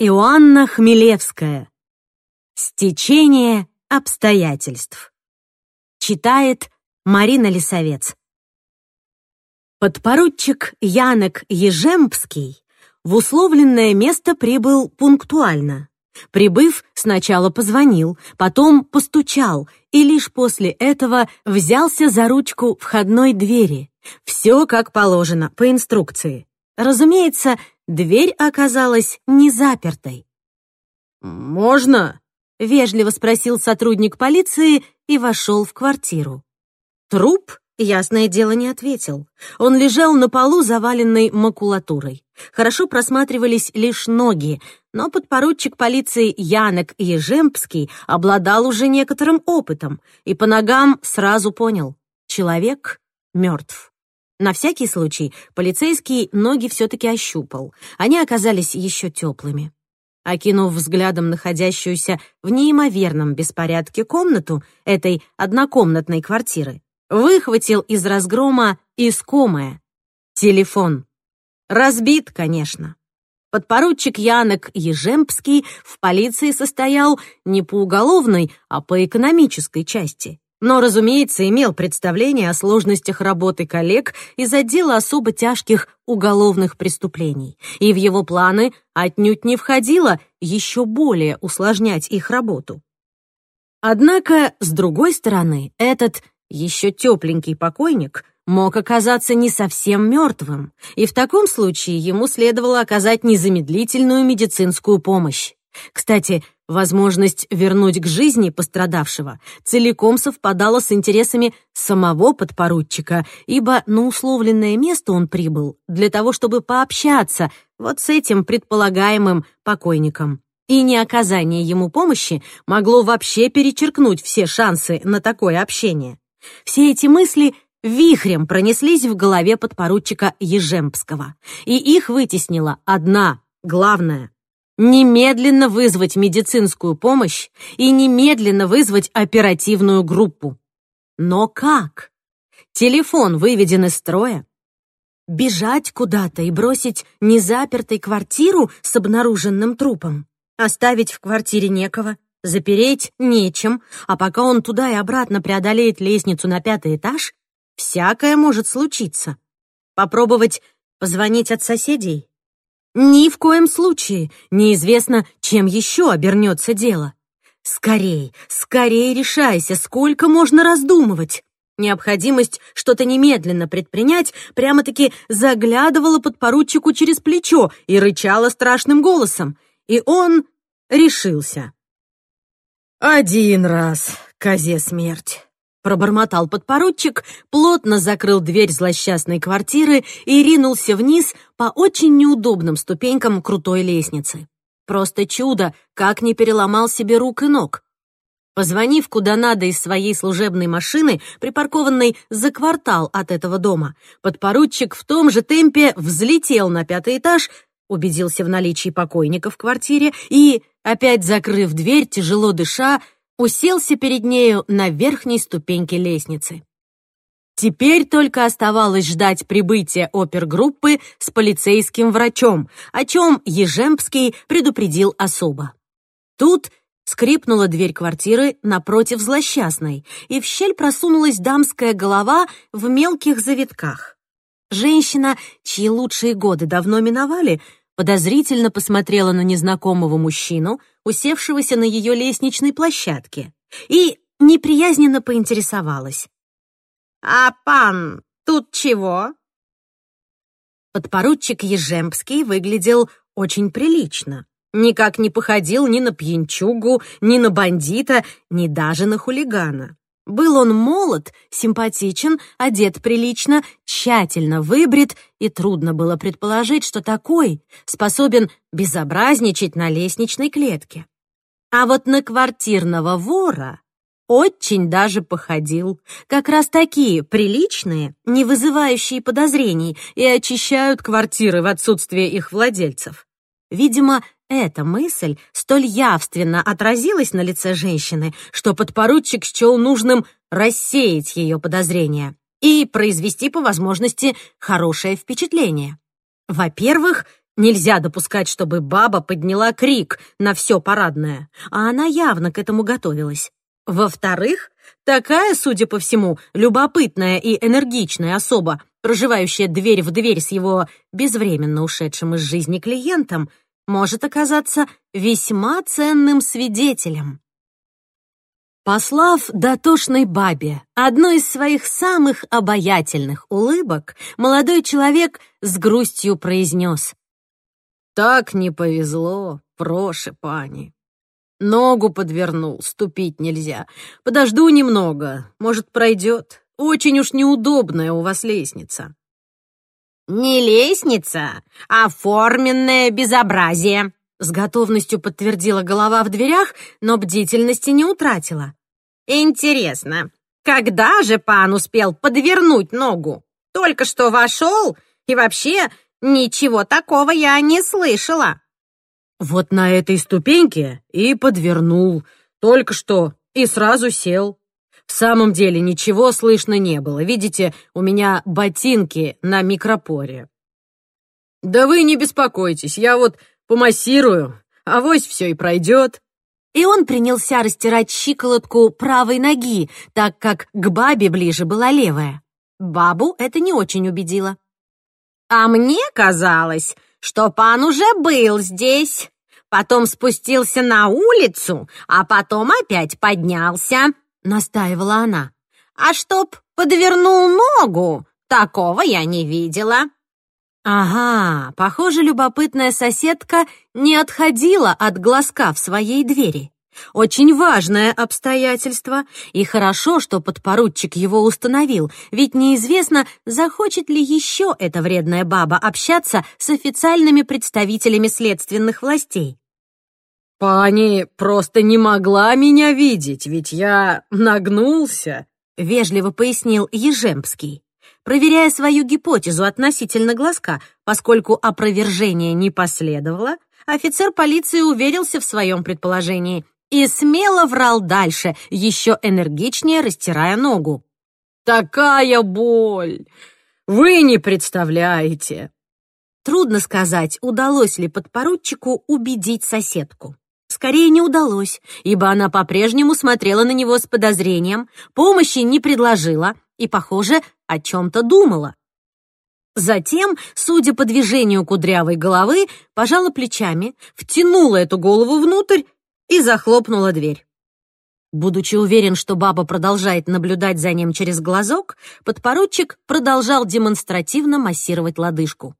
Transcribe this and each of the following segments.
Иоанна Хмелевская. Стечение обстоятельств. Читает Марина Лисовец. Подпоручик Янок Ежемпский в условленное место прибыл пунктуально. Прибыв, сначала позвонил, потом постучал и лишь после этого взялся за ручку входной двери. Все как положено, по инструкции. Разумеется, дверь оказалась не запертой. «Можно?» — вежливо спросил сотрудник полиции и вошел в квартиру. Труп, ясное дело, не ответил. Он лежал на полу, заваленный макулатурой. Хорошо просматривались лишь ноги, но подпоручик полиции Янок Ежемпский обладал уже некоторым опытом и по ногам сразу понял — человек мертв. На всякий случай полицейский ноги все-таки ощупал. Они оказались еще теплыми. Окинув взглядом находящуюся в неимоверном беспорядке комнату этой однокомнатной квартиры, выхватил из разгрома искомое — телефон. Разбит, конечно. Подпоручик Янок Ежемпский в полиции состоял не по уголовной, а по экономической части но, разумеется, имел представление о сложностях работы коллег из отдела особо тяжких уголовных преступлений, и в его планы отнюдь не входило еще более усложнять их работу. Однако, с другой стороны, этот еще тепленький покойник мог оказаться не совсем мертвым, и в таком случае ему следовало оказать незамедлительную медицинскую помощь. Кстати, Возможность вернуть к жизни пострадавшего целиком совпадала с интересами самого подпоручика, ибо на условленное место он прибыл для того, чтобы пообщаться вот с этим предполагаемым покойником. И неоказание ему помощи могло вообще перечеркнуть все шансы на такое общение. Все эти мысли вихрем пронеслись в голове подпоручика Ежемпского, и их вытеснила одна, главная — немедленно вызвать медицинскую помощь и немедленно вызвать оперативную группу. Но как? Телефон выведен из строя. Бежать куда-то и бросить незапертой квартиру с обнаруженным трупом. Оставить в квартире некого, запереть нечем, а пока он туда и обратно преодолеет лестницу на пятый этаж, всякое может случиться. Попробовать позвонить от соседей? Ни в коем случае неизвестно, чем еще обернется дело. Скорей, скорей решайся, сколько можно раздумывать. Необходимость что-то немедленно предпринять прямо-таки заглядывала подпоручику через плечо и рычала страшным голосом. И он решился. «Один раз, козе смерть». Пробормотал подпоручик, плотно закрыл дверь злосчастной квартиры и ринулся вниз по очень неудобным ступенькам крутой лестницы. Просто чудо, как не переломал себе рук и ног. Позвонив куда надо из своей служебной машины, припаркованной за квартал от этого дома, подпоручик в том же темпе взлетел на пятый этаж, убедился в наличии покойника в квартире и, опять закрыв дверь, тяжело дыша, уселся перед нею на верхней ступеньке лестницы. Теперь только оставалось ждать прибытия опергруппы с полицейским врачом, о чем Ежемпский предупредил особо. Тут скрипнула дверь квартиры напротив злосчастной, и в щель просунулась дамская голова в мелких завитках. Женщина, чьи лучшие годы давно миновали, подозрительно посмотрела на незнакомого мужчину, усевшегося на ее лестничной площадке, и неприязненно поинтересовалась. «А пан тут чего?» Подпоручик Ежемпский выглядел очень прилично. Никак не походил ни на пьянчугу, ни на бандита, ни даже на хулигана. Был он молод, симпатичен, одет прилично, тщательно выбрит, и трудно было предположить, что такой способен безобразничать на лестничной клетке. А вот на квартирного вора очень даже походил. Как раз такие приличные, не вызывающие подозрений и очищают квартиры в отсутствие их владельцев. Видимо, эта мысль столь явственно отразилась на лице женщины, что подпоручик счел нужным рассеять ее подозрения и произвести по возможности хорошее впечатление. Во-первых, Нельзя допускать, чтобы баба подняла крик на все парадное, а она явно к этому готовилась. Во-вторых, такая, судя по всему, любопытная и энергичная особа, проживающая дверь в дверь с его безвременно ушедшим из жизни клиентом, может оказаться весьма ценным свидетелем. Послав дотошной бабе одну из своих самых обаятельных улыбок, молодой человек с грустью произнес. «Так не повезло, проше, пани. Ногу подвернул, ступить нельзя. Подожду немного, может, пройдет. Очень уж неудобная у вас лестница». «Не лестница, а форменное безобразие», — с готовностью подтвердила голова в дверях, но бдительности не утратила. «Интересно, когда же пан успел подвернуть ногу? Только что вошел, и вообще ничего такого я не слышала». «Вот на этой ступеньке и подвернул. Только что и сразу сел. В самом деле ничего слышно не было. Видите, у меня ботинки на микропоре. Да вы не беспокойтесь, я вот помассирую, авось все и пройдет. И он принялся растирать щиколотку правой ноги, так как к бабе ближе была левая. Бабу это не очень убедило. «А мне казалось, что пан уже был здесь, потом спустился на улицу, а потом опять поднялся», — настаивала она. «А чтоб подвернул ногу, такого я не видела». Ага, похоже, любопытная соседка не отходила от глазка в своей двери. Очень важное обстоятельство, и хорошо, что подпоручик его установил, ведь неизвестно, захочет ли еще эта вредная баба общаться с официальными представителями следственных властей. «Пани просто не могла меня видеть, ведь я нагнулся», — вежливо пояснил Ежемский, проверяя свою гипотезу относительно глазка, поскольку опровержение не последовало, офицер полиции уверился в своем предположении и смело врал дальше, еще энергичнее растирая ногу. «Такая боль! Вы не представляете!» Трудно сказать, удалось ли подпоручику убедить соседку. Скорее не удалось, ибо она по-прежнему смотрела на него с подозрением, помощи не предложила и, похоже, о чем-то думала. Затем, судя по движению кудрявой головы, пожала плечами, втянула эту голову внутрь и захлопнула дверь. Будучи уверен, что баба продолжает наблюдать за ним через глазок, подпоручик продолжал демонстративно массировать лодыжку.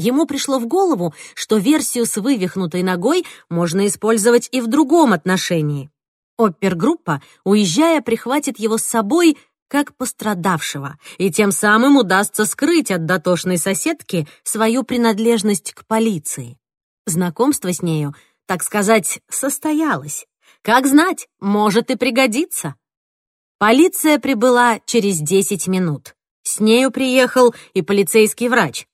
Ему пришло в голову, что версию с вывихнутой ногой можно использовать и в другом отношении. Опергруппа, уезжая, прихватит его с собой как пострадавшего, и тем самым удастся скрыть от дотошной соседки свою принадлежность к полиции. Знакомство с нею, так сказать, состоялось. Как знать, может и пригодится. Полиция прибыла через 10 минут. С нею приехал и полицейский врач.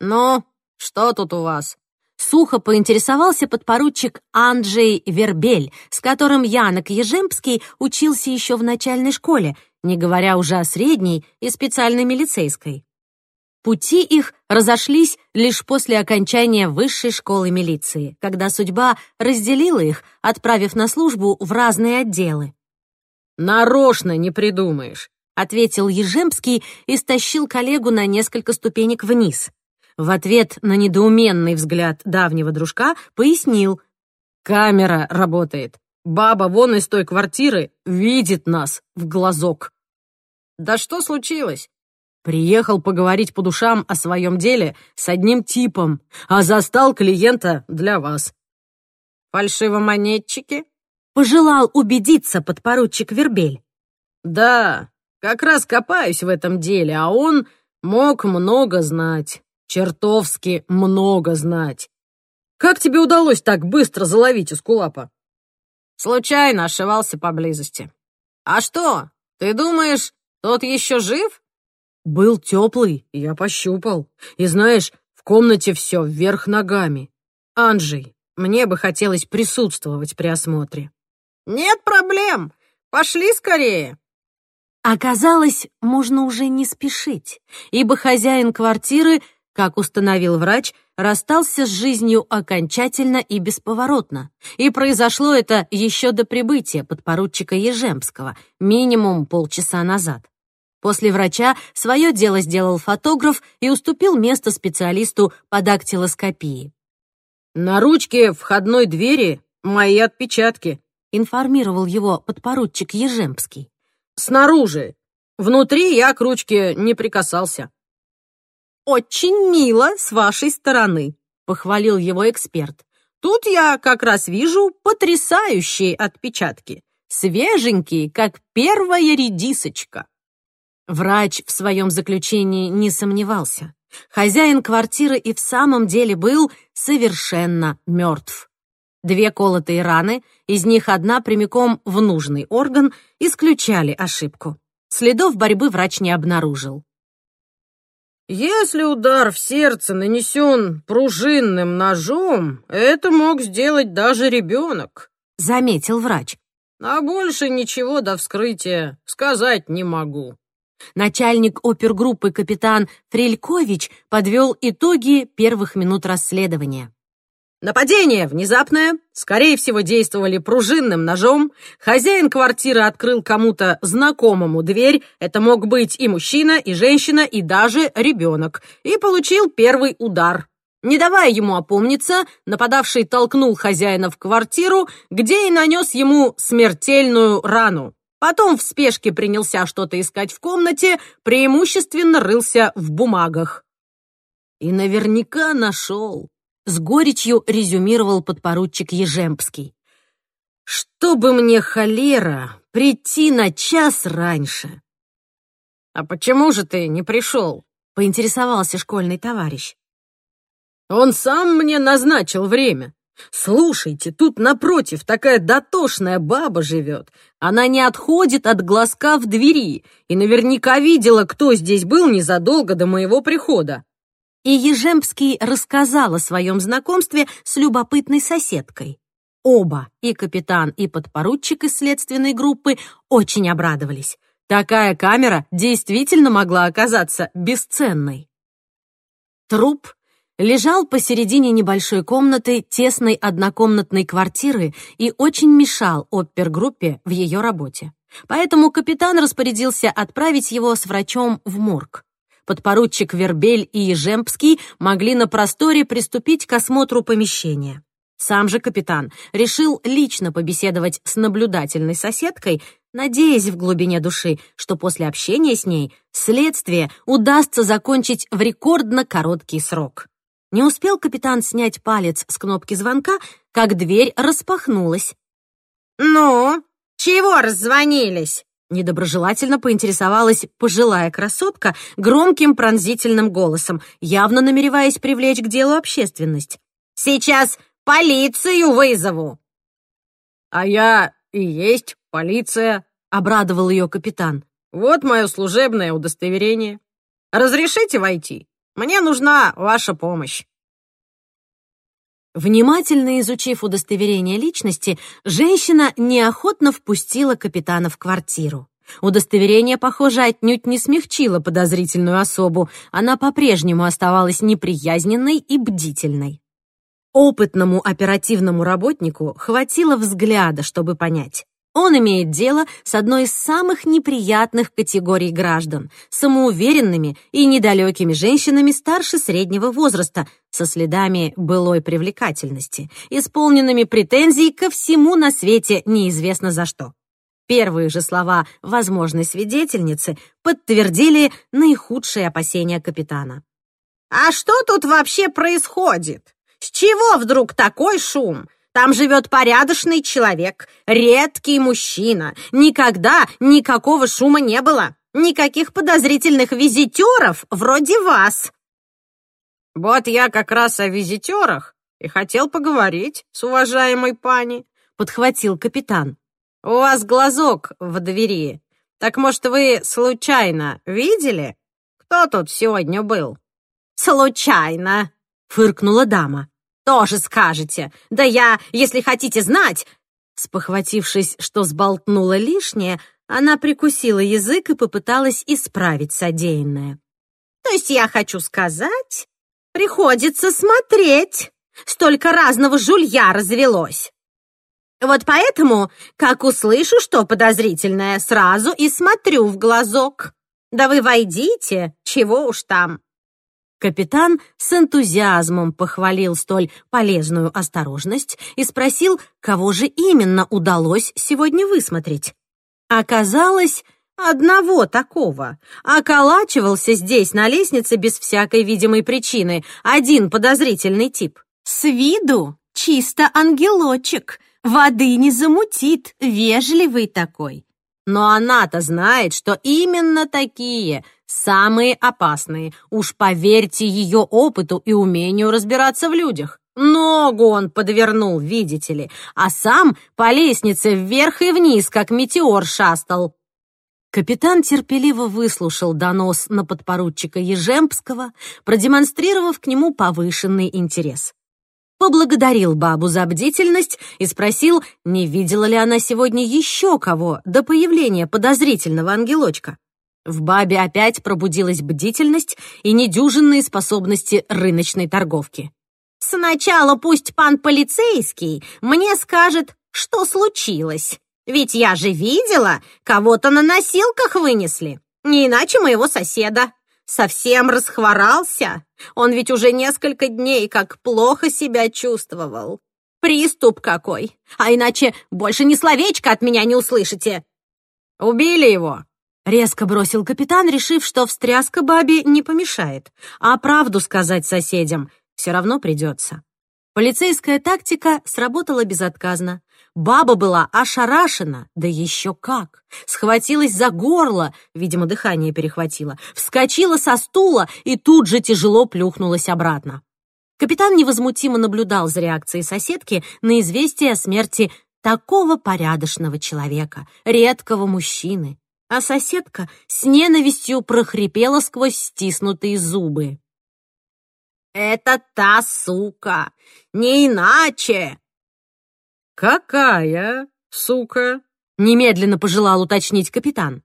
«Ну, что тут у вас?» Сухо поинтересовался подпоручик Анджей Вербель, с которым Янок Ежемский учился еще в начальной школе, не говоря уже о средней и специальной милицейской. Пути их разошлись лишь после окончания высшей школы милиции, когда судьба разделила их, отправив на службу в разные отделы. «Нарочно не придумаешь», — ответил Ежемский и стащил коллегу на несколько ступенек вниз. В ответ на недоуменный взгляд давнего дружка пояснил. «Камера работает. Баба вон из той квартиры видит нас в глазок». «Да что случилось?» Приехал поговорить по душам о своем деле с одним типом, а застал клиента для вас. Фальшивомонетчики? Пожелал убедиться подпоручик Вербель. Да, как раз копаюсь в этом деле, а он мог много знать чертовски много знать. Как тебе удалось так быстро заловить Эскулапа? Случайно ошивался поблизости. А что, ты думаешь, тот еще жив? Был теплый, я пощупал. И знаешь, в комнате все вверх ногами. Анджей, мне бы хотелось присутствовать при осмотре. Нет проблем. Пошли скорее. Оказалось, можно уже не спешить, ибо хозяин квартиры как установил врач, расстался с жизнью окончательно и бесповоротно. И произошло это еще до прибытия подпоручика Ежемского, минимум полчаса назад. После врача свое дело сделал фотограф и уступил место специалисту по дактилоскопии. «На ручке входной двери мои отпечатки», информировал его подпоручик Ежемский. «Снаружи. Внутри я к ручке не прикасался». «Очень мило с вашей стороны», — похвалил его эксперт. «Тут я как раз вижу потрясающие отпечатки, свеженькие, как первая редисочка». Врач в своем заключении не сомневался. Хозяин квартиры и в самом деле был совершенно мертв. Две колотые раны, из них одна прямиком в нужный орган, исключали ошибку. Следов борьбы врач не обнаружил. Если удар в сердце нанесен пружинным ножом, это мог сделать даже ребенок, заметил врач. А больше ничего до вскрытия сказать не могу. Начальник опергруппы капитан Фрелькович подвел итоги первых минут расследования. Нападение внезапное, скорее всего, действовали пружинным ножом. Хозяин квартиры открыл кому-то знакомому дверь, это мог быть и мужчина, и женщина, и даже ребенок, и получил первый удар. Не давая ему опомниться, нападавший толкнул хозяина в квартиру, где и нанес ему смертельную рану. Потом в спешке принялся что-то искать в комнате, преимущественно рылся в бумагах. И наверняка нашел. С горечью резюмировал подпоручик Ежемпский. «Чтобы мне холера прийти на час раньше». «А почему же ты не пришел?» — поинтересовался школьный товарищ. «Он сам мне назначил время. Слушайте, тут напротив такая дотошная баба живет. Она не отходит от глазка в двери и наверняка видела, кто здесь был незадолго до моего прихода и Ежемский рассказал о своем знакомстве с любопытной соседкой. Оба, и капитан, и подпоручик из следственной группы, очень обрадовались. Такая камера действительно могла оказаться бесценной. Труп лежал посередине небольшой комнаты тесной однокомнатной квартиры и очень мешал опергруппе в ее работе. Поэтому капитан распорядился отправить его с врачом в морг подпоручик Вербель и Ежемпский могли на просторе приступить к осмотру помещения. Сам же капитан решил лично побеседовать с наблюдательной соседкой, надеясь в глубине души, что после общения с ней следствие удастся закончить в рекордно короткий срок. Не успел капитан снять палец с кнопки звонка, как дверь распахнулась. «Ну, чего раззвонились?» Недоброжелательно поинтересовалась пожилая красотка громким пронзительным голосом, явно намереваясь привлечь к делу общественность. «Сейчас полицию вызову!» «А я и есть полиция», — обрадовал ее капитан. «Вот мое служебное удостоверение. Разрешите войти? Мне нужна ваша помощь». Внимательно изучив удостоверение личности, женщина неохотно впустила капитана в квартиру. Удостоверение, похоже, отнюдь не смягчило подозрительную особу. Она по-прежнему оставалась неприязненной и бдительной. Опытному оперативному работнику хватило взгляда, чтобы понять. Он имеет дело с одной из самых неприятных категорий граждан — самоуверенными и недалекими женщинами старше среднего возраста, со следами былой привлекательности, исполненными претензий ко всему на свете неизвестно за что. Первые же слова возможной свидетельницы подтвердили наихудшие опасения капитана. «А что тут вообще происходит? С чего вдруг такой шум? Там живет порядочный человек, редкий мужчина. Никогда никакого шума не было. Никаких подозрительных визитеров вроде вас. Вот я как раз о визитерах и хотел поговорить с уважаемой пани, подхватил капитан. У вас глазок в двери. Так, может, вы случайно видели, кто тут сегодня был? Случайно, фыркнула дама тоже скажете. Да я, если хотите знать...» Спохватившись, что сболтнула лишнее, она прикусила язык и попыталась исправить содеянное. «То есть я хочу сказать, приходится смотреть. Столько разного жулья развелось. Вот поэтому, как услышу что подозрительное, сразу и смотрю в глазок. Да вы войдите, чего уж там. Капитан с энтузиазмом похвалил столь полезную осторожность и спросил, кого же именно удалось сегодня высмотреть. Оказалось, одного такого. Околачивался здесь, на лестнице, без всякой видимой причины, один подозрительный тип. С виду чисто ангелочек, воды не замутит, вежливый такой. Но она-то знает, что именно такие самые опасные. Уж поверьте ее опыту и умению разбираться в людях. Ногу он подвернул, видите ли, а сам по лестнице вверх и вниз, как метеор шастал. Капитан терпеливо выслушал донос на подпоручика Ежемпского, продемонстрировав к нему повышенный интерес поблагодарил бабу за бдительность и спросил, не видела ли она сегодня еще кого до появления подозрительного ангелочка. В бабе опять пробудилась бдительность и недюжинные способности рыночной торговки. «Сначала пусть пан полицейский мне скажет, что случилось. Ведь я же видела, кого-то на носилках вынесли, не иначе моего соседа совсем расхворался. Он ведь уже несколько дней как плохо себя чувствовал. Приступ какой. А иначе больше ни словечко от меня не услышите. Убили его. Резко бросил капитан, решив, что встряска бабе не помешает, а правду сказать соседям все равно придется. Полицейская тактика сработала безотказно. Баба была ошарашена, да еще как. Схватилась за горло, видимо, дыхание перехватило, вскочила со стула и тут же тяжело плюхнулась обратно. Капитан невозмутимо наблюдал за реакцией соседки на известие о смерти такого порядочного человека, редкого мужчины. А соседка с ненавистью прохрипела сквозь стиснутые зубы. «Это та сука! Не иначе! «Какая, сука?» — немедленно пожелал уточнить капитан.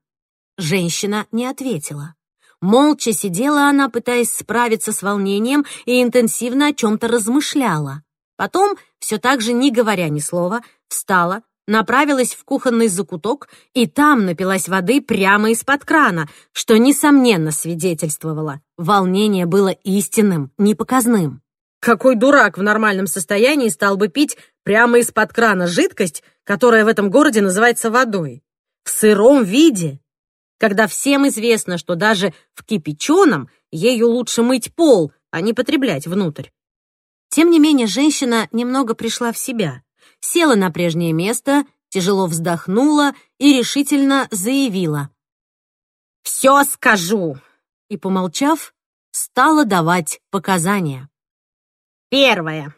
Женщина не ответила. Молча сидела она, пытаясь справиться с волнением, и интенсивно о чем-то размышляла. Потом, все так же не говоря ни слова, встала, направилась в кухонный закуток и там напилась воды прямо из-под крана, что, несомненно, свидетельствовало. Волнение было истинным, непоказным. Какой дурак в нормальном состоянии стал бы пить прямо из-под крана жидкость, которая в этом городе называется водой? В сыром виде? Когда всем известно, что даже в кипяченом ею лучше мыть пол, а не потреблять внутрь. Тем не менее, женщина немного пришла в себя, села на прежнее место, тяжело вздохнула и решительно заявила. «Все скажу!» и, помолчав, стала давать показания. Первое.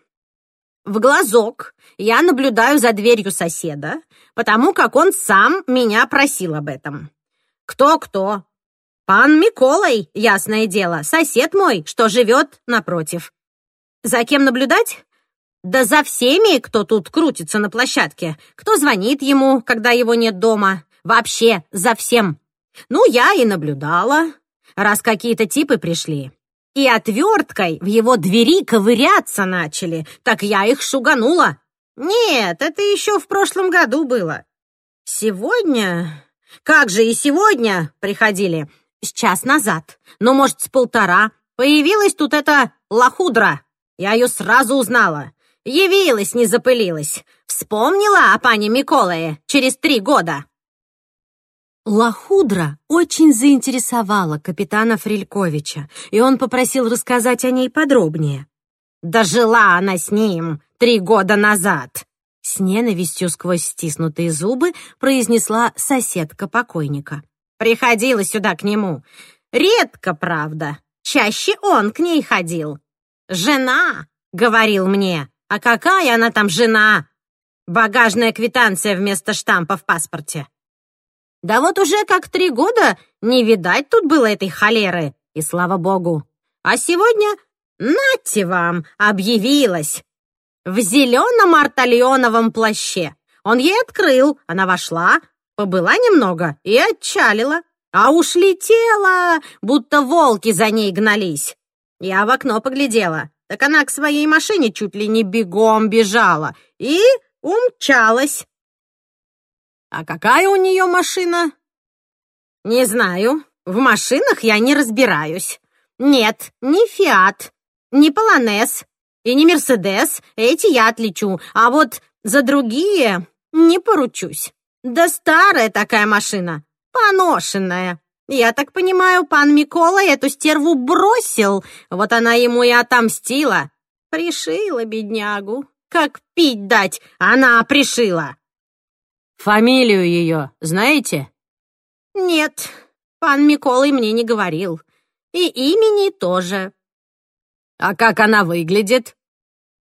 В глазок я наблюдаю за дверью соседа, потому как он сам меня просил об этом. Кто-кто? Пан Миколай, ясное дело, сосед мой, что живет напротив. За кем наблюдать? Да за всеми, кто тут крутится на площадке, кто звонит ему, когда его нет дома. Вообще, за всем. Ну, я и наблюдала, раз какие-то типы пришли и отверткой в его двери ковыряться начали, так я их шуганула. Нет, это еще в прошлом году было. Сегодня... Как же и сегодня приходили? С час назад, ну, может, с полтора. Появилась тут эта лохудра. Я ее сразу узнала. Явилась, не запылилась. Вспомнила о пане Миколае через три года. Лохудра очень заинтересовала капитана Фрильковича, и он попросил рассказать о ней подробнее. «Дожила она с ним три года назад!» С ненавистью сквозь стиснутые зубы произнесла соседка покойника. «Приходила сюда к нему. Редко, правда. Чаще он к ней ходил. «Жена!» — говорил мне. «А какая она там жена?» «Багажная квитанция вместо штампа в паспорте». Да вот уже как три года не видать тут было этой холеры, и слава богу. А сегодня, нате вам, объявилась. В зеленом артальоновом плаще. Он ей открыл, она вошла, побыла немного и отчалила. А уж летела, будто волки за ней гнались. Я в окно поглядела. Так она к своей машине чуть ли не бегом бежала и умчалась. А какая у нее машина? Не знаю. В машинах я не разбираюсь. Нет, не Фиат, не Полонез и не Мерседес. Эти я отличу. А вот за другие не поручусь. Да старая такая машина, поношенная. Я так понимаю, пан Микола эту стерву бросил, вот она ему и отомстила. Пришила беднягу. Как пить дать, она пришила. Фамилию ее знаете? Нет, пан Миколай мне не говорил. И имени тоже. А как она выглядит?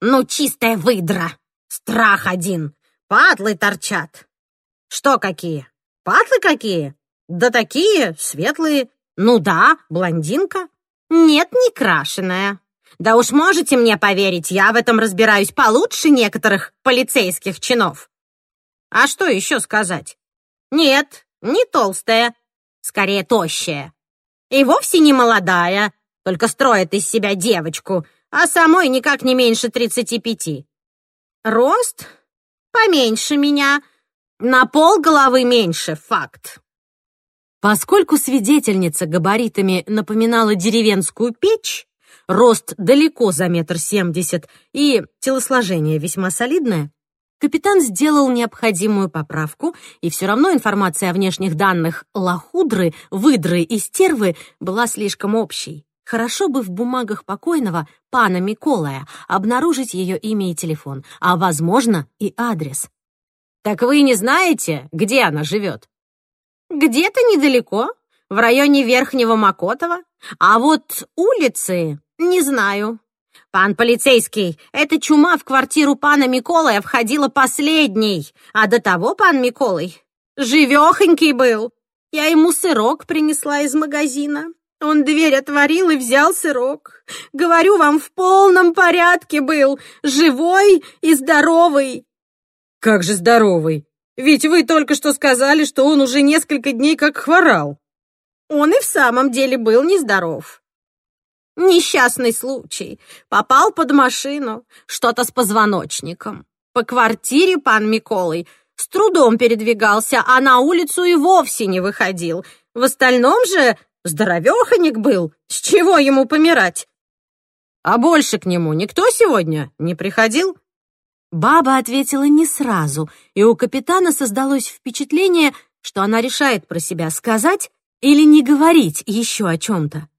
Ну, чистая выдра. Страх один. Патлы торчат. Что какие? Патлы какие? Да такие, светлые. Ну да, блондинка. Нет, не крашеная. Да уж можете мне поверить, я в этом разбираюсь получше некоторых полицейских чинов. А что еще сказать? Нет, не толстая, скорее тощая. И вовсе не молодая, только строит из себя девочку, а самой никак не меньше тридцати пяти. Рост поменьше меня, на пол головы меньше, факт. Поскольку свидетельница габаритами напоминала деревенскую печь, рост далеко за метр семьдесят и телосложение весьма солидное, капитан сделал необходимую поправку, и все равно информация о внешних данных лохудры, выдры и стервы была слишком общей. Хорошо бы в бумагах покойного пана Миколая обнаружить ее имя и телефон, а, возможно, и адрес. Так вы не знаете, где она живет? Где-то недалеко, в районе Верхнего Макотова. А вот улицы не знаю. Пан полицейский, эта чума в квартиру пана Миколая входила последней, а до того пан Миколай живехонький был. Я ему сырок принесла из магазина. Он дверь отворил и взял сырок. Говорю вам, в полном порядке был, живой и здоровый. Как же здоровый? Ведь вы только что сказали, что он уже несколько дней как хворал. Он и в самом деле был нездоров. Несчастный случай. Попал под машину, что-то с позвоночником. По квартире пан Миколай с трудом передвигался, а на улицу и вовсе не выходил. В остальном же здоровеханик был. С чего ему помирать? А больше к нему никто сегодня не приходил? Баба ответила не сразу, и у капитана создалось впечатление, что она решает про себя сказать или не говорить еще о чем-то.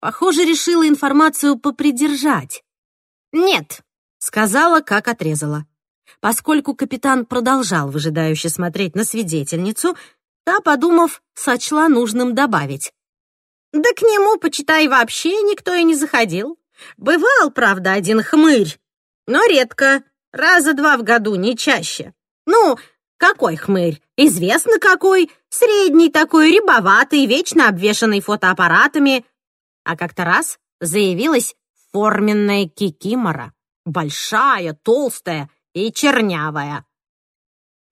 Похоже, решила информацию попридержать. «Нет», — сказала, как отрезала. Поскольку капитан продолжал выжидающе смотреть на свидетельницу, та, подумав, сочла нужным добавить. «Да к нему, почитай, вообще никто и не заходил. Бывал, правда, один хмырь, но редко, Раза два в году, не чаще. Ну, какой хмырь? Известно какой. Средний такой, рябоватый, вечно обвешанный фотоаппаратами. А как-то раз заявилась форменная кикимора. Большая, толстая и чернявая.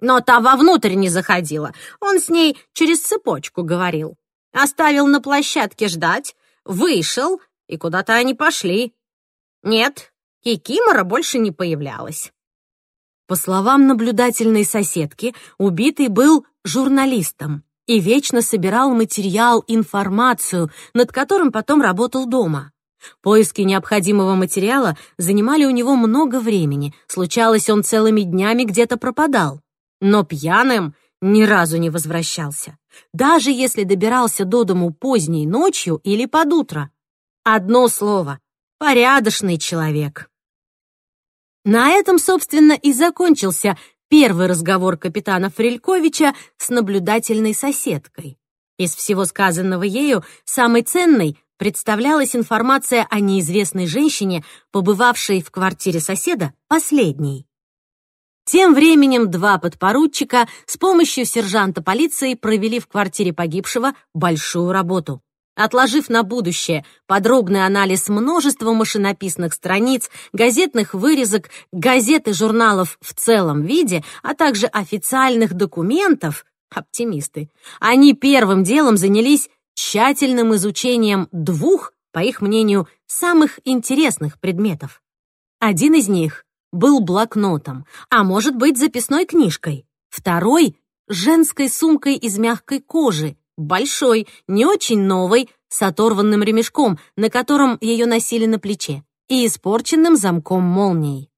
Но та вовнутрь не заходила. Он с ней через цепочку говорил. Оставил на площадке ждать, вышел, и куда-то они пошли. Нет, Кикимора больше не появлялась. По словам наблюдательной соседки, убитый был журналистом и вечно собирал материал, информацию, над которым потом работал дома. Поиски необходимого материала занимали у него много времени, случалось, он целыми днями где-то пропадал. Но пьяным ни разу не возвращался, даже если добирался до дому поздней ночью или под утро. Одно слово — порядочный человек. На этом, собственно, и закончился первый разговор капитана Фрельковича с наблюдательной соседкой. Из всего сказанного ею самой ценной представлялась информация о неизвестной женщине, побывавшей в квартире соседа последней. Тем временем два подпоручика с помощью сержанта полиции провели в квартире погибшего большую работу отложив на будущее подробный анализ множества машинописных страниц, газетных вырезок, газет и журналов в целом виде, а также официальных документов, оптимисты, они первым делом занялись тщательным изучением двух по их мнению, самых интересных предметов. Один из них был блокнотом, а может быть записной книжкой. Второй — женской сумкой из мягкой кожи, большой, не очень новой, с оторванным ремешком, на котором ее носили на плече, и испорченным замком молнией.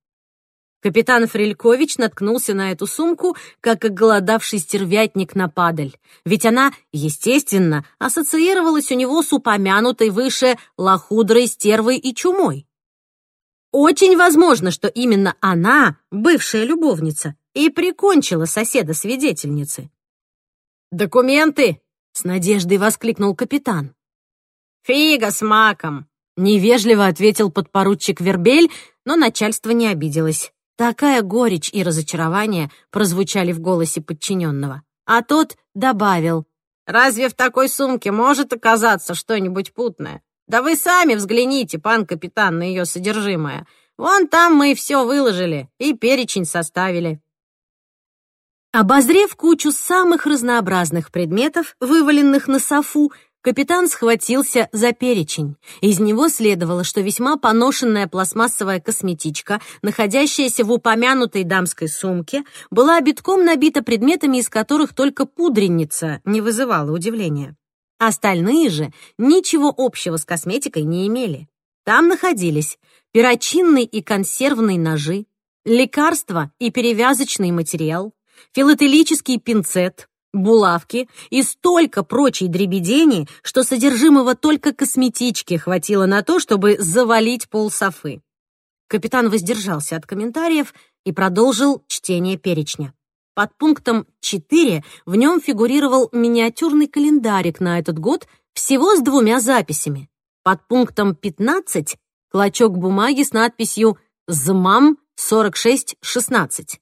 Капитан Фрелькович наткнулся на эту сумку, как оголодавший стервятник на падаль, ведь она, естественно, ассоциировалась у него с упомянутой выше лохудрой, стервой и чумой. Очень возможно, что именно она, бывшая любовница, и прикончила соседа-свидетельницы. «Документы!» — с надеждой воскликнул капитан. «Фига с маком!» — невежливо ответил подпоручик Вербель, но начальство не обиделось. Такая горечь и разочарование прозвучали в голосе подчиненного. А тот добавил. «Разве в такой сумке может оказаться что-нибудь путное? Да вы сами взгляните, пан капитан, на ее содержимое. Вон там мы все выложили и перечень составили». Обозрев кучу самых разнообразных предметов, вываленных на софу, Капитан схватился за перечень. Из него следовало, что весьма поношенная пластмассовая косметичка, находящаяся в упомянутой дамской сумке, была битком набита предметами, из которых только пудреница не вызывала удивления. Остальные же ничего общего с косметикой не имели. Там находились перочинный и консервный ножи, лекарства и перевязочный материал, филателический пинцет, булавки и столько прочей дребедени, что содержимого только косметички хватило на то, чтобы завалить пол софы. Капитан воздержался от комментариев и продолжил чтение перечня. Под пунктом 4 в нем фигурировал миниатюрный календарик на этот год всего с двумя записями. Под пунктом 15 — клочок бумаги с надписью «ЗМАМ 4616».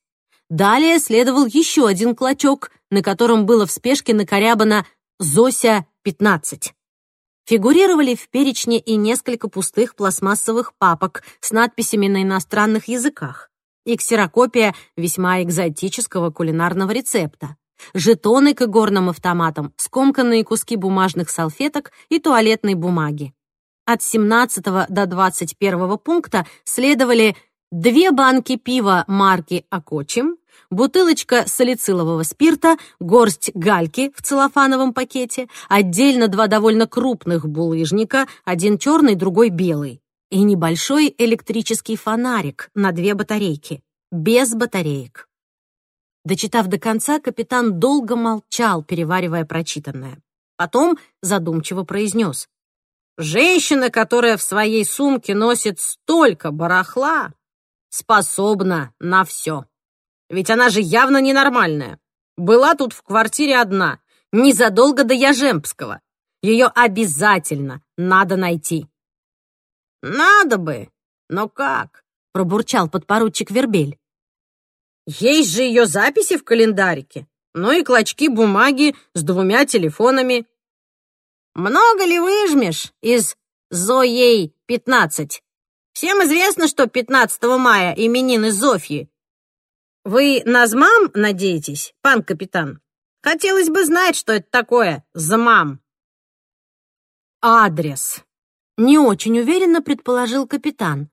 Далее следовал еще один клочок, на котором было в спешке накорябано «Зося-15». Фигурировали в перечне и несколько пустых пластмассовых папок с надписями на иностранных языках и ксерокопия весьма экзотического кулинарного рецепта, жетоны к игорным автоматам, скомканные куски бумажных салфеток и туалетной бумаги. От 17 до 21 пункта следовали две банки пива марки «Окочим», бутылочка салицилового спирта, горсть гальки в целлофановом пакете, отдельно два довольно крупных булыжника, один черный, другой белый, и небольшой электрический фонарик на две батарейки, без батареек. Дочитав до конца, капитан долго молчал, переваривая прочитанное. Потом задумчиво произнес. «Женщина, которая в своей сумке носит столько барахла, способна на все». Ведь она же явно ненормальная. Была тут в квартире одна, незадолго до Яжемпского. Ее обязательно надо найти». «Надо бы, но как?» — пробурчал подпоручик Вербель. «Есть же ее записи в календарике, ну и клочки бумаги с двумя телефонами». «Много ли выжмешь из Зоей 15? Всем известно, что 15 мая именины Зофьи, вы на ЗМАМ надеетесь, пан капитан? Хотелось бы знать, что это такое ЗМАМ. Адрес. Не очень уверенно предположил капитан.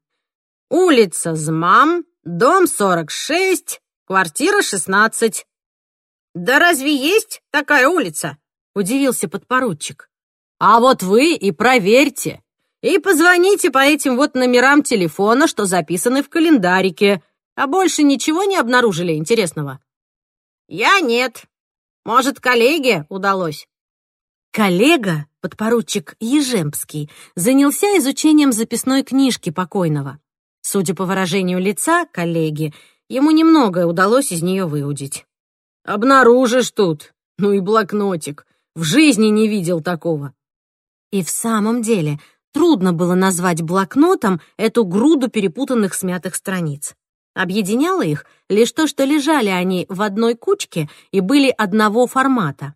Улица ЗМАМ, дом 46, квартира 16. Да разве есть такая улица? Удивился подпоручик. А вот вы и проверьте. И позвоните по этим вот номерам телефона, что записаны в календарике. А больше ничего не обнаружили интересного? Я нет. Может, коллеге удалось? Коллега, подпоручик Ежемский, занялся изучением записной книжки покойного. Судя по выражению лица коллеги, ему немного удалось из нее выудить. «Обнаружишь тут! Ну и блокнотик! В жизни не видел такого!» И в самом деле трудно было назвать блокнотом эту груду перепутанных смятых страниц. Объединяло их лишь то, что лежали они в одной кучке и были одного формата.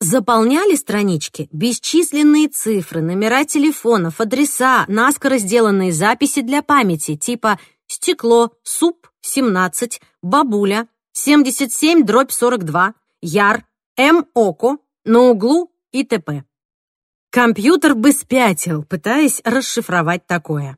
Заполняли странички бесчисленные цифры, номера телефонов, адреса, наскоро сделанные записи для памяти, типа «Стекло», «Суп», «17», «Бабуля», «77», дробь 42, «Яр», «М. Око», «На углу» и т.п. Компьютер бы спятил, пытаясь расшифровать такое.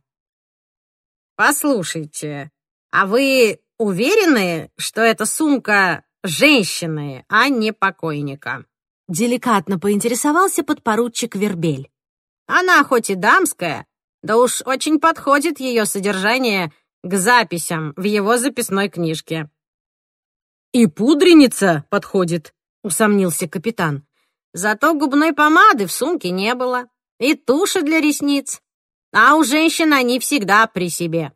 «Послушайте, а вы уверены, что эта сумка женщины, а не покойника?» Деликатно поинтересовался подпоручик Вербель. «Она хоть и дамская, да уж очень подходит ее содержание к записям в его записной книжке». «И пудреница подходит», — усомнился капитан. Зато губной помады в сумке не было. И туши для ресниц. А у женщин они всегда при себе.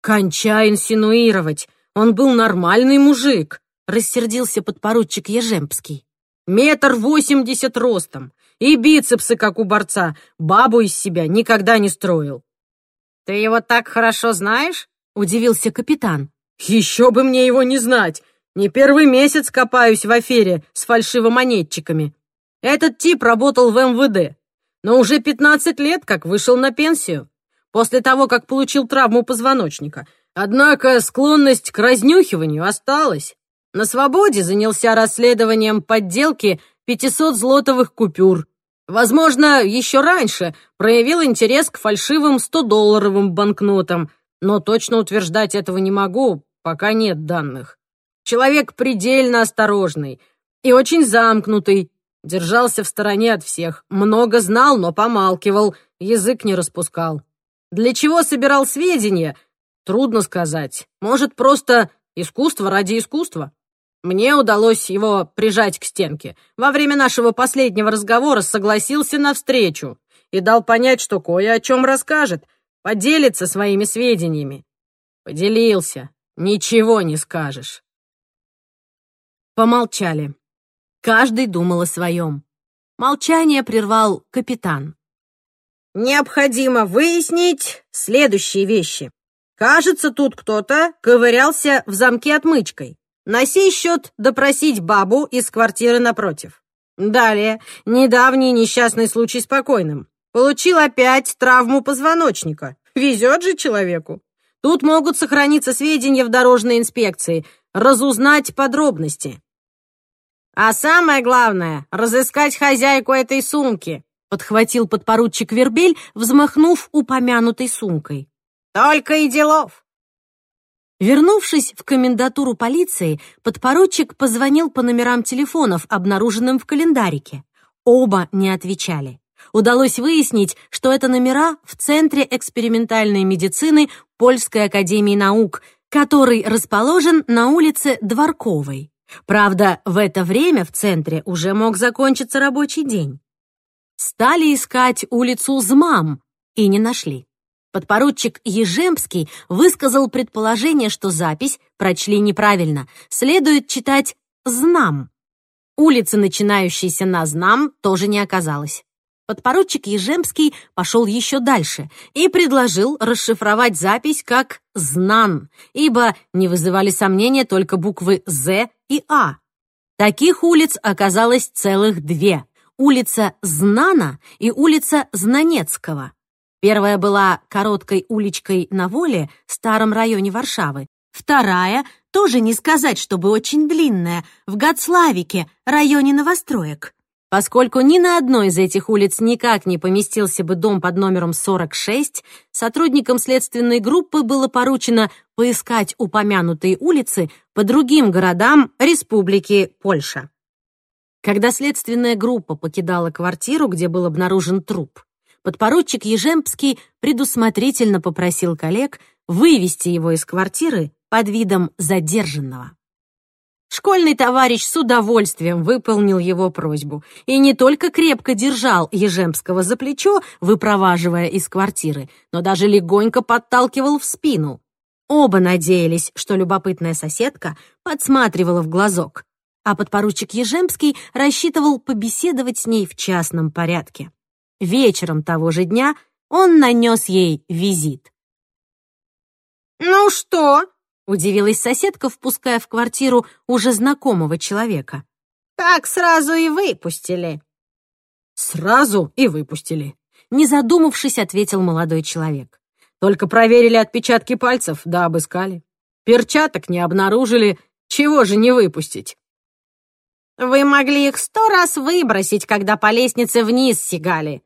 «Кончай инсинуировать! Он был нормальный мужик!» — рассердился подпоручик Ежемпский. «Метр восемьдесят ростом, и бицепсы, как у борца, бабу из себя никогда не строил». «Ты его так хорошо знаешь?» — удивился капитан. «Еще бы мне его не знать! Не первый месяц копаюсь в афере с фальшивомонетчиками. Этот тип работал в МВД, но уже 15 лет как вышел на пенсию, после того, как получил травму позвоночника. Однако склонность к разнюхиванию осталась. На свободе занялся расследованием подделки 500 злотовых купюр. Возможно, еще раньше проявил интерес к фальшивым 100-долларовым банкнотам, но точно утверждать этого не могу, пока нет данных. Человек предельно осторожный и очень замкнутый. Держался в стороне от всех. Много знал, но помалкивал, язык не распускал. Для чего собирал сведения? Трудно сказать. Может, просто искусство ради искусства? Мне удалось его прижать к стенке. Во время нашего последнего разговора согласился на встречу и дал понять, что кое о чем расскажет, поделится своими сведениями. Поделился. Ничего не скажешь. Помолчали. Каждый думал о своем. Молчание прервал капитан. «Необходимо выяснить следующие вещи. Кажется, тут кто-то ковырялся в замке отмычкой. На сей счет допросить бабу из квартиры напротив. Далее, недавний несчастный случай с покойным. Получил опять травму позвоночника. Везет же человеку. Тут могут сохраниться сведения в дорожной инспекции, разузнать подробности. А самое главное — разыскать хозяйку этой сумки, подхватил подпоручик Вербель, взмахнув упомянутой сумкой. Только и делов. Вернувшись в комендатуру полиции, подпоручик позвонил по номерам телефонов, обнаруженным в календарике. Оба не отвечали. Удалось выяснить, что это номера в Центре экспериментальной медицины Польской академии наук, который расположен на улице Дворковой. Правда, в это время в центре уже мог закончиться рабочий день. Стали искать улицу Змам и не нашли. Подпоручик Ежемский высказал предположение, что запись прочли неправильно. Следует читать «знам». Улицы, начинающейся на «знам», тоже не оказалось. Подпоручик Ежемский пошел еще дальше и предложил расшифровать запись как «знан», ибо не вызывали сомнения только буквы «з» и «а». Таких улиц оказалось целых две — улица Знана и улица Знанецкого. Первая была короткой уличкой на Воле, старом районе Варшавы. Вторая, тоже не сказать, чтобы очень длинная, в Гацлавике, районе новостроек. Поскольку ни на одной из этих улиц никак не поместился бы дом под номером 46, сотрудникам следственной группы было поручено поискать упомянутые улицы по другим городам Республики Польша. Когда следственная группа покидала квартиру, где был обнаружен труп, подпоручик Ежемпский предусмотрительно попросил коллег вывести его из квартиры под видом задержанного. Школьный товарищ с удовольствием выполнил его просьбу и не только крепко держал Ежемского за плечо, выпроваживая из квартиры, но даже легонько подталкивал в спину. Оба надеялись, что любопытная соседка подсматривала в глазок, а подпоручик Ежемский рассчитывал побеседовать с ней в частном порядке. Вечером того же дня он нанес ей визит. «Ну что?» Удивилась соседка, впуская в квартиру уже знакомого человека. «Так сразу и выпустили». «Сразу и выпустили», — не задумавшись, ответил молодой человек. «Только проверили отпечатки пальцев, да обыскали. Перчаток не обнаружили, чего же не выпустить?» Вы могли их сто раз выбросить, когда по лестнице вниз сигали.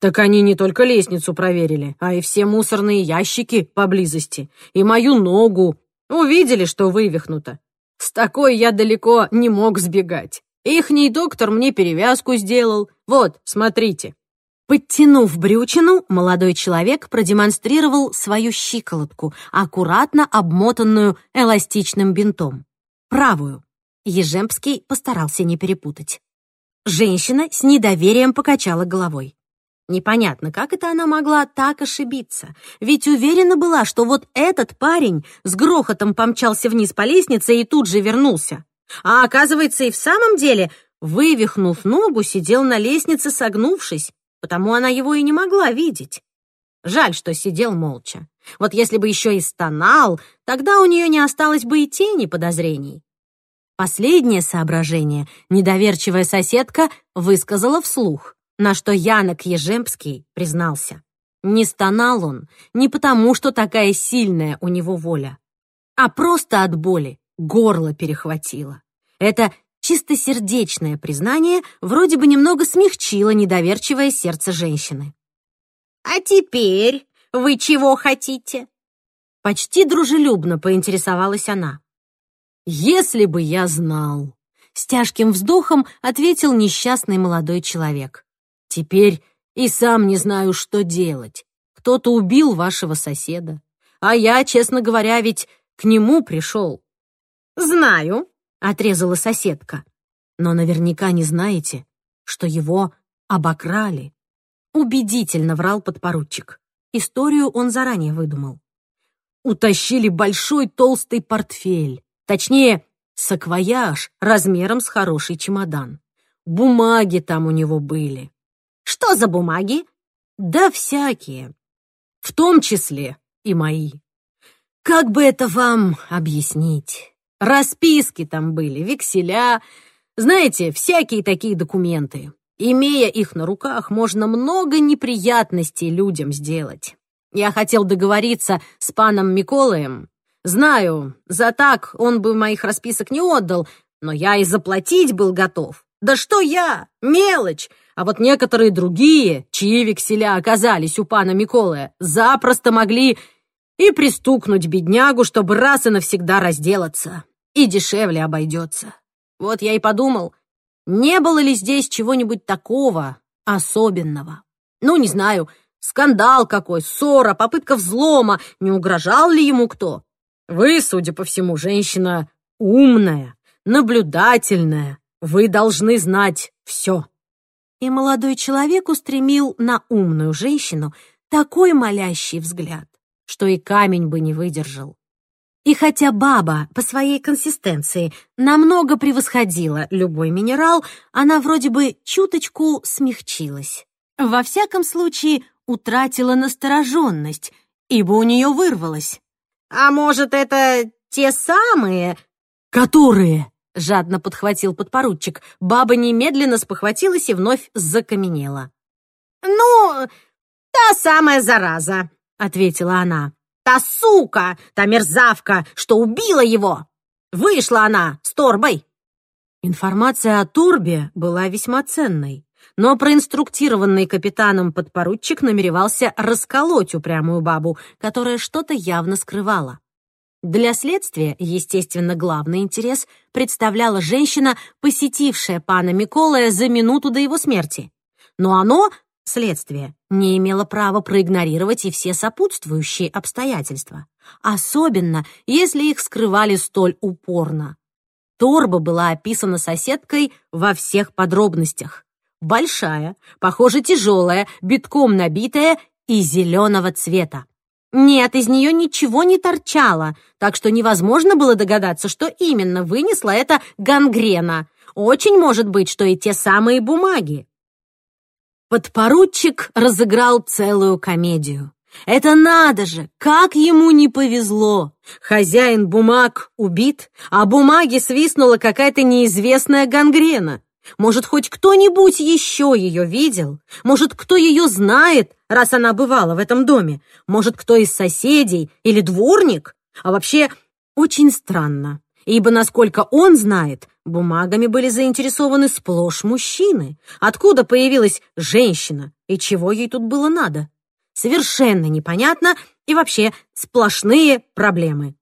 Так они не только лестницу проверили, а и все мусорные ящики поблизости, и мою ногу. Увидели, что вывихнуто. С такой я далеко не мог сбегать. Ихний доктор мне перевязку сделал. Вот, смотрите». Подтянув брючину, молодой человек продемонстрировал свою щиколотку, аккуратно обмотанную эластичным бинтом. Правую. Ежемский постарался не перепутать. Женщина с недоверием покачала головой. Непонятно, как это она могла так ошибиться, ведь уверена была, что вот этот парень с грохотом помчался вниз по лестнице и тут же вернулся. А оказывается, и в самом деле, вывихнув ногу, сидел на лестнице, согнувшись, потому она его и не могла видеть. Жаль, что сидел молча. Вот если бы еще и стонал, тогда у нее не осталось бы и тени подозрений. Последнее соображение недоверчивая соседка высказала вслух на что Янок Ежемский признался. Не стонал он не потому, что такая сильная у него воля, а просто от боли горло перехватило. Это чистосердечное признание вроде бы немного смягчило недоверчивое сердце женщины. «А теперь вы чего хотите?» Почти дружелюбно поинтересовалась она. «Если бы я знал!» С тяжким вздохом ответил несчастный молодой человек. Теперь и сам не знаю, что делать. Кто-то убил вашего соседа. А я, честно говоря, ведь к нему пришел. «Знаю», — отрезала соседка. «Но наверняка не знаете, что его обокрали». Убедительно врал подпоручик. Историю он заранее выдумал. Утащили большой толстый портфель. Точнее, саквояж размером с хороший чемодан. Бумаги там у него были. Что за бумаги? Да всякие. В том числе и мои. Как бы это вам объяснить? Расписки там были, векселя, знаете, всякие такие документы. Имея их на руках, можно много неприятностей людям сделать. Я хотел договориться с паном Миколаем. Знаю, за так он бы моих расписок не отдал, но я и заплатить был готов. Да что я? Мелочь! А вот некоторые другие, чьи векселя оказались у пана Миколая, запросто могли и пристукнуть беднягу, чтобы раз и навсегда разделаться. И дешевле обойдется. Вот я и подумал, не было ли здесь чего-нибудь такого особенного? Ну, не знаю, скандал какой, ссора, попытка взлома, не угрожал ли ему кто? Вы, судя по всему, женщина умная, наблюдательная. Вы должны знать все и молодой человек устремил на умную женщину такой молящий взгляд, что и камень бы не выдержал. И хотя баба по своей консистенции намного превосходила любой минерал, она вроде бы чуточку смягчилась. Во всяком случае, утратила настороженность, ибо у нее вырвалось. «А может, это те самые...» «Которые?» — жадно подхватил подпоручик. Баба немедленно спохватилась и вновь закаменела. «Ну, та самая зараза», — ответила она. «Та сука, та мерзавка, что убила его! Вышла она с торбой!» Информация о Турбе была весьма ценной, но проинструктированный капитаном подпоручик намеревался расколоть упрямую бабу, которая что-то явно скрывала. Для следствия, естественно, главный интерес представляла женщина, посетившая пана Миколая за минуту до его смерти. Но оно, следствие, не имело права проигнорировать и все сопутствующие обстоятельства, особенно если их скрывали столь упорно. Торба была описана соседкой во всех подробностях. Большая, похоже, тяжелая, битком набитая и зеленого цвета. Нет, из нее ничего не торчало, так что невозможно было догадаться, что именно вынесла эта гангрена. Очень может быть, что и те самые бумаги. Подпоручик разыграл целую комедию. Это надо же, как ему не повезло. Хозяин бумаг убит, а бумаги свистнула какая-то неизвестная гангрена. Может, хоть кто-нибудь еще ее видел? Может, кто ее знает, раз она бывала в этом доме? Может, кто из соседей или дворник? А вообще, очень странно, ибо, насколько он знает, Бумагами были заинтересованы сплошь мужчины. Откуда появилась женщина и чего ей тут было надо? Совершенно непонятно и вообще сплошные проблемы.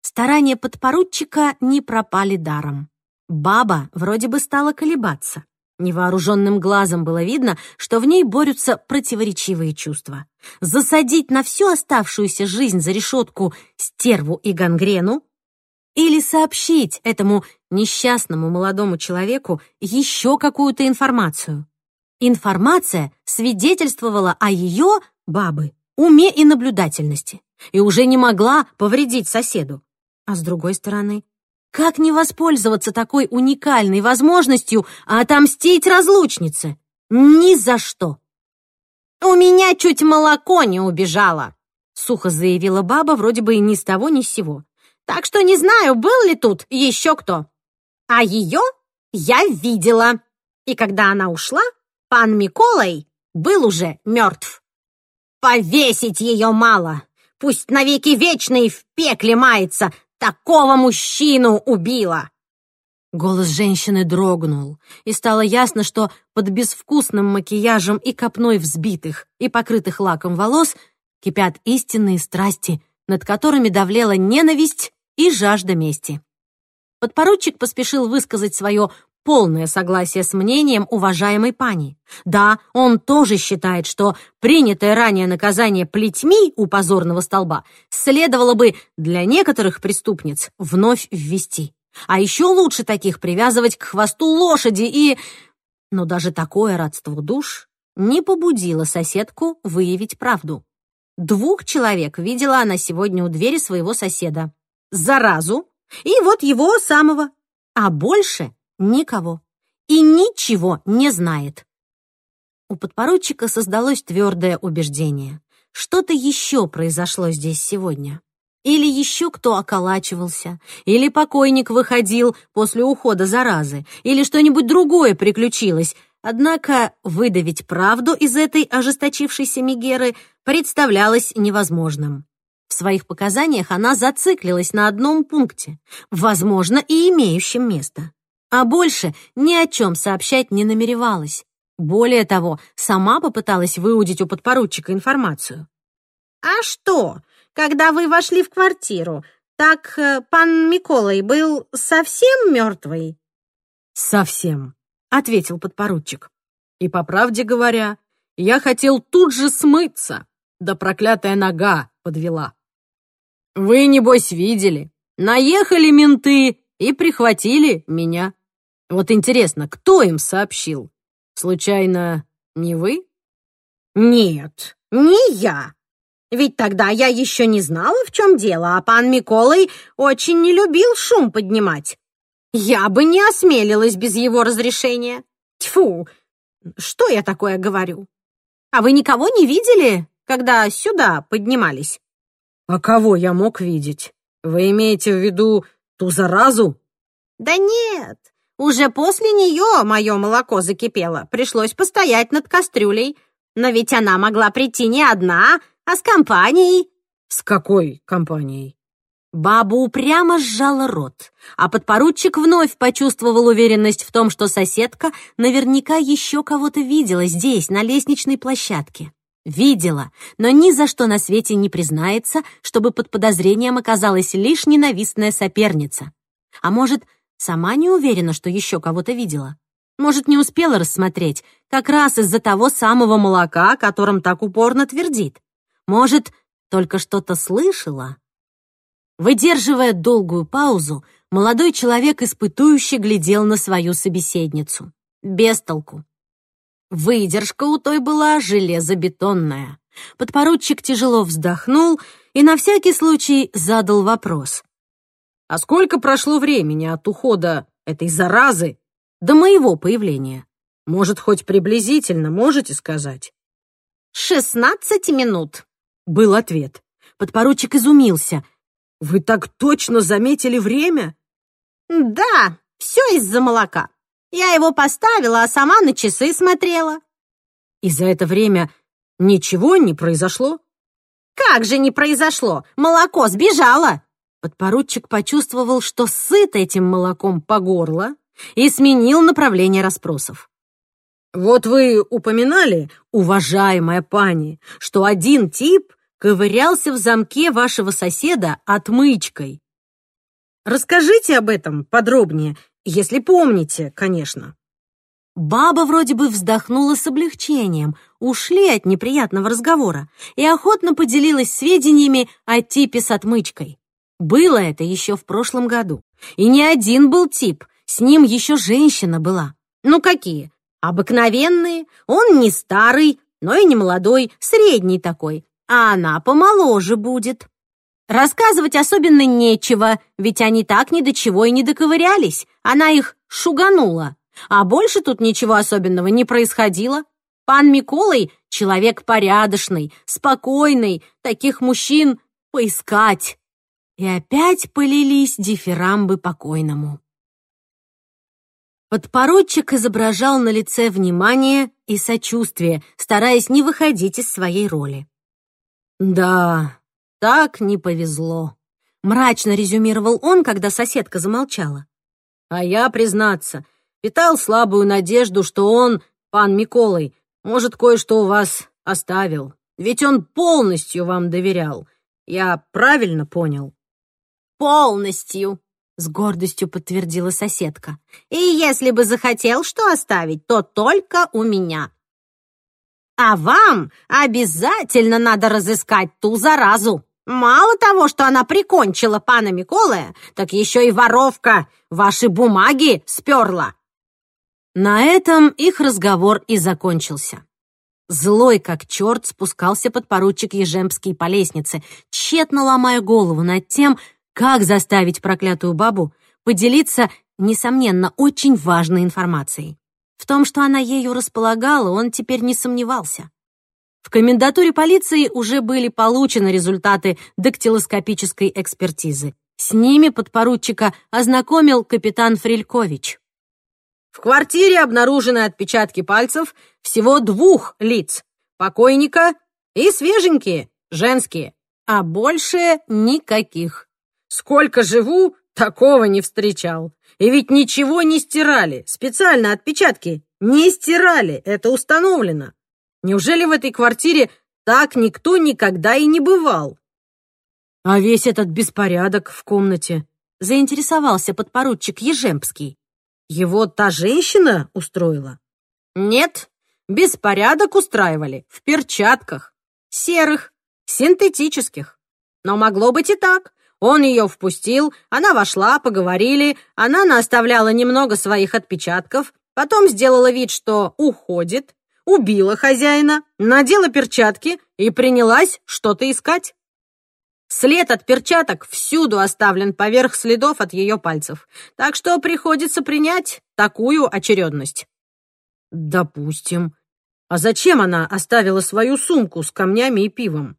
Старания подпоручика не пропали даром. Баба вроде бы стала колебаться. Невооруженным глазом было видно, что в ней борются противоречивые чувства. Засадить на всю оставшуюся жизнь за решетку стерву и гангрену или сообщить этому несчастному молодому человеку еще какую-то информацию. Информация свидетельствовала о ее, бабы, уме и наблюдательности и уже не могла повредить соседу. А с другой стороны, как не воспользоваться такой уникальной возможностью отомстить разлучнице? Ни за что. «У меня чуть молоко не убежало», — сухо заявила баба вроде бы и ни с того ни с сего. «Так что не знаю, был ли тут еще кто. А ее я видела. И когда она ушла, пан Миколай был уже мертв. Повесить ее мало. Пусть навеки вечные в пекле мается, Такого мужчину убила!» Голос женщины дрогнул, и стало ясно, что под безвкусным макияжем и копной взбитых и покрытых лаком волос кипят истинные страсти, над которыми давлела ненависть и жажда мести. Подпоручик поспешил высказать свое полное согласие с мнением уважаемой пани. Да, он тоже считает, что принятое ранее наказание плетьми у позорного столба следовало бы для некоторых преступниц вновь ввести. А еще лучше таких привязывать к хвосту лошади и... Но даже такое родство душ не побудило соседку выявить правду. Двух человек видела она сегодня у двери своего соседа. Заразу и вот его самого. А больше никого и ничего не знает. У подпоручика создалось твердое убеждение. Что-то еще произошло здесь сегодня. Или еще кто околачивался, или покойник выходил после ухода заразы, или что-нибудь другое приключилось. Однако выдавить правду из этой ожесточившейся Мегеры представлялось невозможным. В своих показаниях она зациклилась на одном пункте, возможно, и имеющем место а больше ни о чем сообщать не намеревалась. Более того, сама попыталась выудить у подпоручика информацию. «А что, когда вы вошли в квартиру, так э, пан Миколай был совсем мертвый?» «Совсем», — ответил подпоручик. «И по правде говоря, я хотел тут же смыться, да проклятая нога подвела. Вы, небось, видели, наехали менты и прихватили меня. Вот интересно, кто им сообщил? Случайно, не вы? Нет, не я. Ведь тогда я еще не знала, в чем дело, а пан Миколай очень не любил шум поднимать. Я бы не осмелилась без его разрешения. Тьфу, что я такое говорю? А вы никого не видели, когда сюда поднимались? А кого я мог видеть? Вы имеете в виду ту заразу? Да нет, уже после нее мое молоко закипело, пришлось постоять над кастрюлей. Но ведь она могла прийти не одна, а с компанией. С какой компанией? Баба упрямо сжала рот, а подпоручик вновь почувствовал уверенность в том, что соседка наверняка еще кого-то видела здесь, на лестничной площадке. Видела, но ни за что на свете не признается, чтобы под подозрением оказалась лишь ненавистная соперница. А может, Сама не уверена, что еще кого-то видела. Может, не успела рассмотреть, как раз из-за того самого молока, о котором так упорно твердит. Может, только что-то слышала? Выдерживая долгую паузу, молодой человек испытующе глядел на свою собеседницу. Без толку. Выдержка у той была железобетонная. Подпоручик тяжело вздохнул и на всякий случай задал вопрос. А сколько прошло времени от ухода этой заразы до моего появления? Может, хоть приблизительно можете сказать?» «Шестнадцать минут», — был ответ. Подпоручик изумился. «Вы так точно заметили время?» «Да, все из-за молока. Я его поставила, а сама на часы смотрела». «И за это время ничего не произошло?» «Как же не произошло? Молоко сбежало!» Подпоручик почувствовал, что сыт этим молоком по горло и сменил направление расспросов. «Вот вы упоминали, уважаемая пани, что один тип ковырялся в замке вашего соседа отмычкой. Расскажите об этом подробнее, если помните, конечно». Баба вроде бы вздохнула с облегчением, ушли от неприятного разговора и охотно поделилась сведениями о типе с отмычкой. Было это еще в прошлом году. И не один был тип, с ним еще женщина была. Ну какие? Обыкновенные. Он не старый, но и не молодой, средний такой. А она помоложе будет. Рассказывать особенно нечего, ведь они так ни до чего и не доковырялись. Она их шуганула. А больше тут ничего особенного не происходило. Пан Миколай — человек порядочный, спокойный, таких мужчин поискать. И опять полились дифирамбы покойному. Подпоручик изображал на лице внимание и сочувствие, стараясь не выходить из своей роли. «Да, так не повезло», — мрачно резюмировал он, когда соседка замолчала. «А я, признаться, питал слабую надежду, что он, пан Миколай, может, кое-что у вас оставил. Ведь он полностью вам доверял. Я правильно понял?» «Полностью», — с гордостью подтвердила соседка. «И если бы захотел что оставить, то только у меня. А вам обязательно надо разыскать ту заразу. Мало того, что она прикончила пана Миколая, так еще и воровка ваши бумаги сперла. На этом их разговор и закончился. Злой, как черт, спускался подпоручик Ежемский по лестнице, тщетно ломая голову над тем, как заставить проклятую бабу поделиться, несомненно, очень важной информацией. В том, что она ею располагала, он теперь не сомневался. В комендатуре полиции уже были получены результаты дактилоскопической экспертизы. С ними подпоручика ознакомил капитан Фрилькович. В квартире обнаружены отпечатки пальцев всего двух лиц — покойника и свеженькие, женские, а больше никаких. Сколько живу, такого не встречал. И ведь ничего не стирали, специально отпечатки не стирали, это установлено. Неужели в этой квартире так никто никогда и не бывал? А весь этот беспорядок в комнате заинтересовался подпоручик Ежемский. Его та женщина устроила? Нет, беспорядок устраивали в перчатках, серых, синтетических. Но могло быть и так. Он ее впустил, она вошла, поговорили, она наоставляла немного своих отпечатков, потом сделала вид, что уходит, убила хозяина, надела перчатки и принялась что-то искать. След от перчаток всюду оставлен поверх следов от ее пальцев, так что приходится принять такую очередность. Допустим. А зачем она оставила свою сумку с камнями и пивом?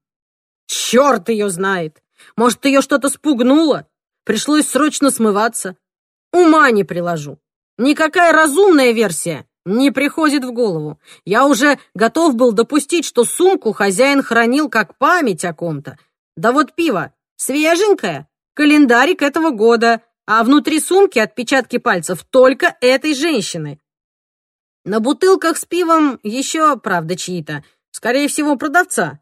Черт ее знает! Может, ее что-то спугнуло? Пришлось срочно смываться. Ума не приложу. Никакая разумная версия не приходит в голову. Я уже готов был допустить, что сумку хозяин хранил как память о ком-то. Да вот пиво свеженькое, календарик этого года, а внутри сумки отпечатки пальцев только этой женщины. На бутылках с пивом еще, правда, чьи-то. Скорее всего, продавца.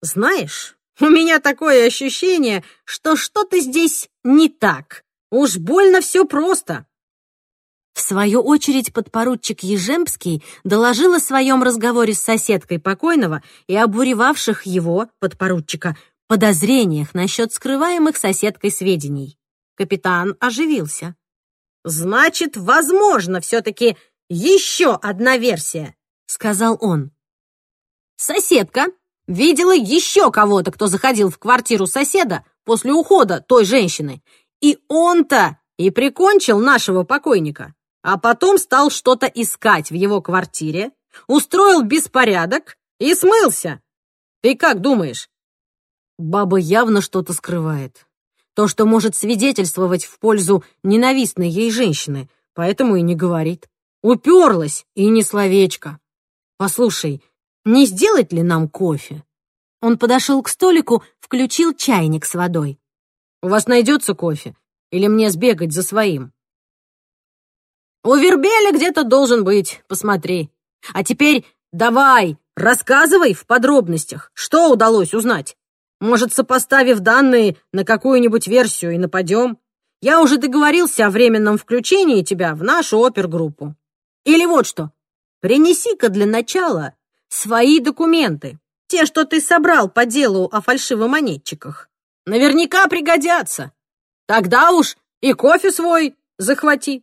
Знаешь, у меня такое ощущение, что что-то здесь не так. Уж больно все просто. В свою очередь подпоручик Ежемский доложил о своем разговоре с соседкой покойного и обуревавших его, подпоручика, подозрениях насчет скрываемых соседкой сведений. Капитан оживился. «Значит, возможно, все-таки еще одна версия», — сказал он. «Соседка видела еще кого-то, кто заходил в квартиру соседа после ухода той женщины, и он-то и прикончил нашего покойника а потом стал что-то искать в его квартире, устроил беспорядок и смылся. Ты как думаешь? Баба явно что-то скрывает. То, что может свидетельствовать в пользу ненавистной ей женщины, поэтому и не говорит. Уперлась, и не словечко. Послушай, не сделать ли нам кофе? Он подошел к столику, включил чайник с водой. У вас найдется кофе? Или мне сбегать за своим?» «У Вербеля где-то должен быть, посмотри. А теперь давай, рассказывай в подробностях, что удалось узнать. Может, сопоставив данные на какую-нибудь версию и нападем? Я уже договорился о временном включении тебя в нашу опергруппу. Или вот что, принеси-ка для начала свои документы, те, что ты собрал по делу о фальшивомонетчиках. Наверняка пригодятся. Тогда уж и кофе свой захвати.